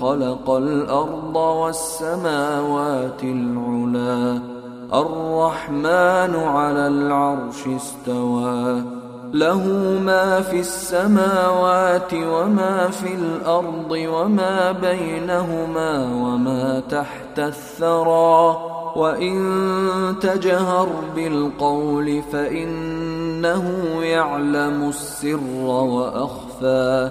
خلق الأرض والسماوات العلى الرحمن على العرش استوى له ما في السماوات وما في الأرض وما بينهما وما تحت الثرى وان تجهر بالقول فانه يعلم السر واخفى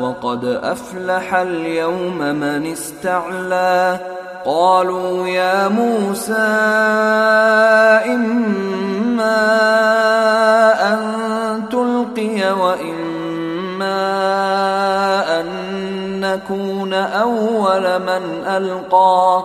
وقد أفلح اليوم من استعلى. قالوا يا موسى إما أن تلقي وإما أن نكون أول من ألقى.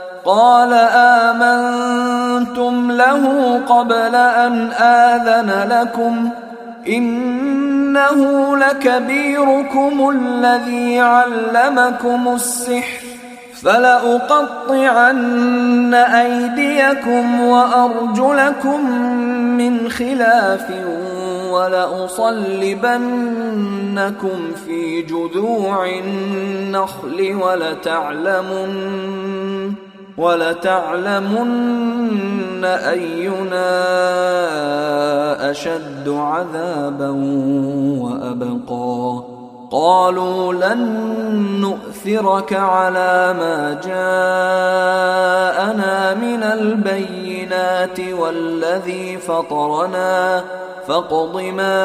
قال آمنتم له قبل أن آذن لكم إنه لكبيركم الذي علمكم السحر فلأقطعن أيديكم وأرجلكم من خلاف ولأصلبنكم في جذوع النخل ولتعلمن ولتعلمن أينا أشد عذابا وأبقى. قالوا لن نؤثرك على ما جاءنا من البينات والذي فطرنا. فاقض ما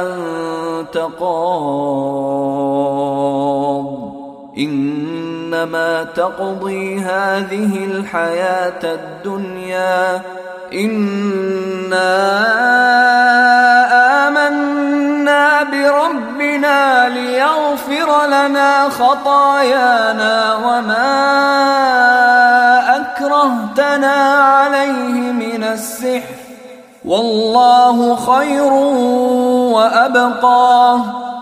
أنت قاض. إنما تقضي هذه الحياة الدنيا. إنا آمنا بربنا ليغفر لنا خطايانا وما أكرهتنا عليه من السحر. والله خير وأبقى.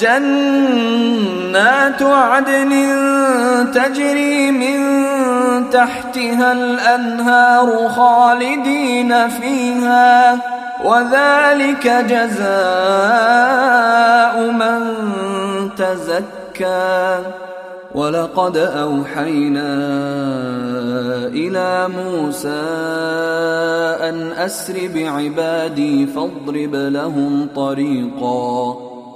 جنات عدن تجري من تحتها الأنهار خالدين فيها وذلك جزاء من تزكى. ولقد أوحينا إلى موسى أن أسر بعبادي فاضرب لهم طريقا.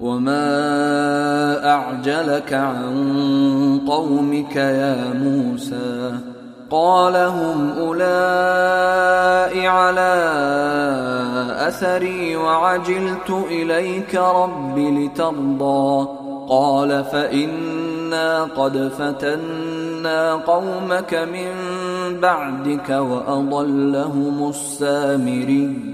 وما اعجلك عن قومك يا موسى قال هم أولئك على أثري وعجلت إليك رب لترضى قال فإنا قد فتنا قومك من بعدك وأضلهم السامري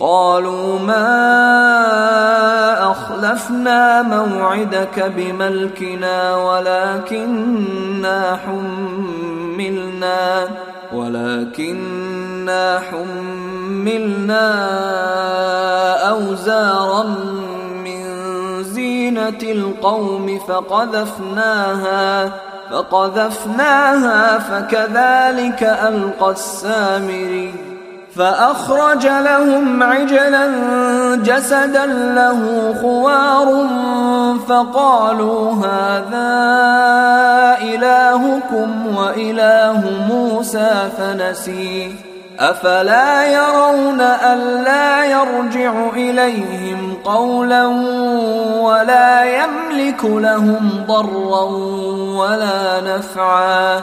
قالوا ما أخلفنا موعدك بملكنا ولكننا حملنا ولكننا حملنا أوزارا من زينة القوم فقذفناها فقذفناها فكذلك ألقى السامري. فأخرج لهم عجلا جسدا له خوار فقالوا هذا إلهكم وإله موسى فنسي أفلا يرون ألا يرجع إليهم قولا ولا يملك لهم ضرا ولا نفعا.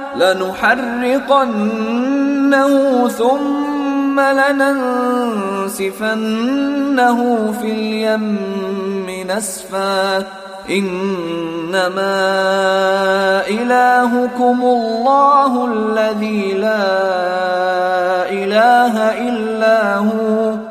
لنحرقنه ثم لننسفنه في اليم نسفا. إنما إلهكم الله الذي لا إله إلا هو.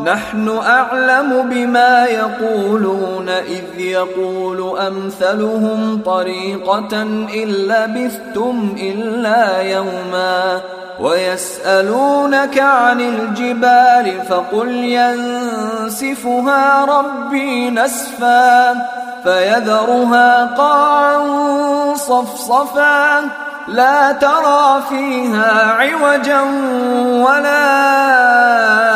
نحن أعلم بما يقولون إذ يقول أمثلهم طريقة إن لبثتم إلا يوما ويسألونك عن الجبال فقل ينسفها ربي نسفا فيذرها قاعا صفصفا لا ترى فيها عوجا ولا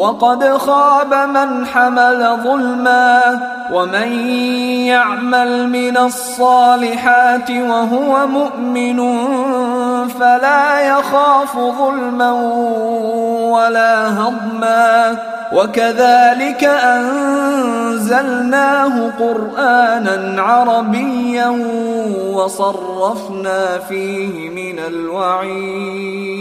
وقد خاب من حمل ظلما ومن يعمل من الصالحات وهو مؤمن فلا يخاف ظلما ولا هضما وكذلك أنزلناه قرآنا عربيا وصرفنا فيه من الوعيد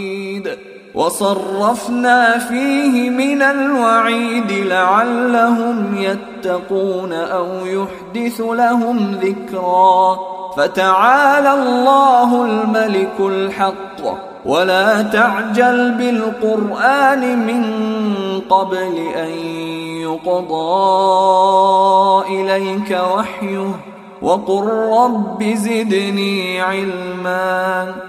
وصرفنا فيه من الوعيد لعلهم يتقون أو يحدث لهم ذكرا. فتعالى الله الملك الحق ولا تعجل بالقرآن من قبل أن يقضى إليك وحيه. وقل رب زدني علما.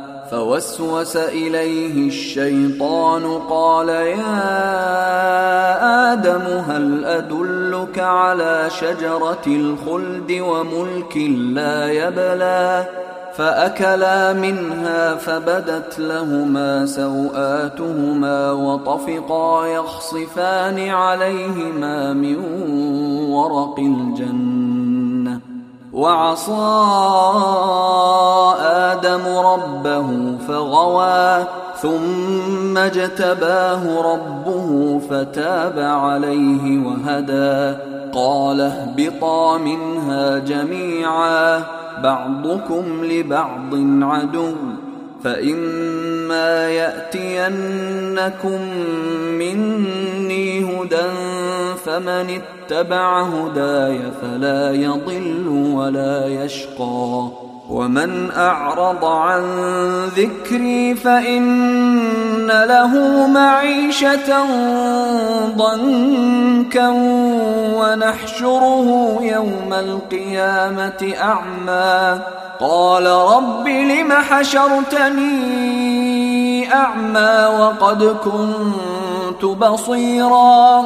فوسوس إليه الشيطان قال يا آدم هل أدلك على شجرة الخلد وملك لا يبلى؟ فأكلا منها فبدت لهما سوآتهما وطفقا يخصفان عليهما من ورق الجنة. وعصى آدم ربه فغوى ثم اجتباه ربه فتاب عليه وهدى. قال اهبطا منها جميعا بعضكم لبعض عدو فإما يأتينكم مني هدى فمن اتبع هداي فلا يضل ولا يشقى. ومن أعرض عن ذكري فإن له معيشة ضنكا ونحشره يوم القيامة أعمى. قال رب لم حشرتني أعمى وقد كنت بصيرا.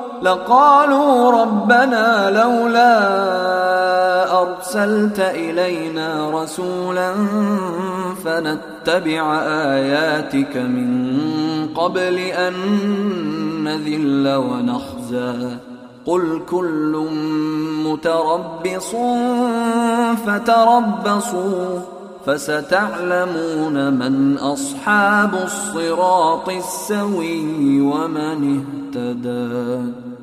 لقالوا ربنا لولا أرسلت إلينا رسولا فنتبع آياتك من قبل أن نذل ونخزى. قل كل متربص فتربصوا. فستعلمون من أصحاب الصراط السوي ومن اهتدى.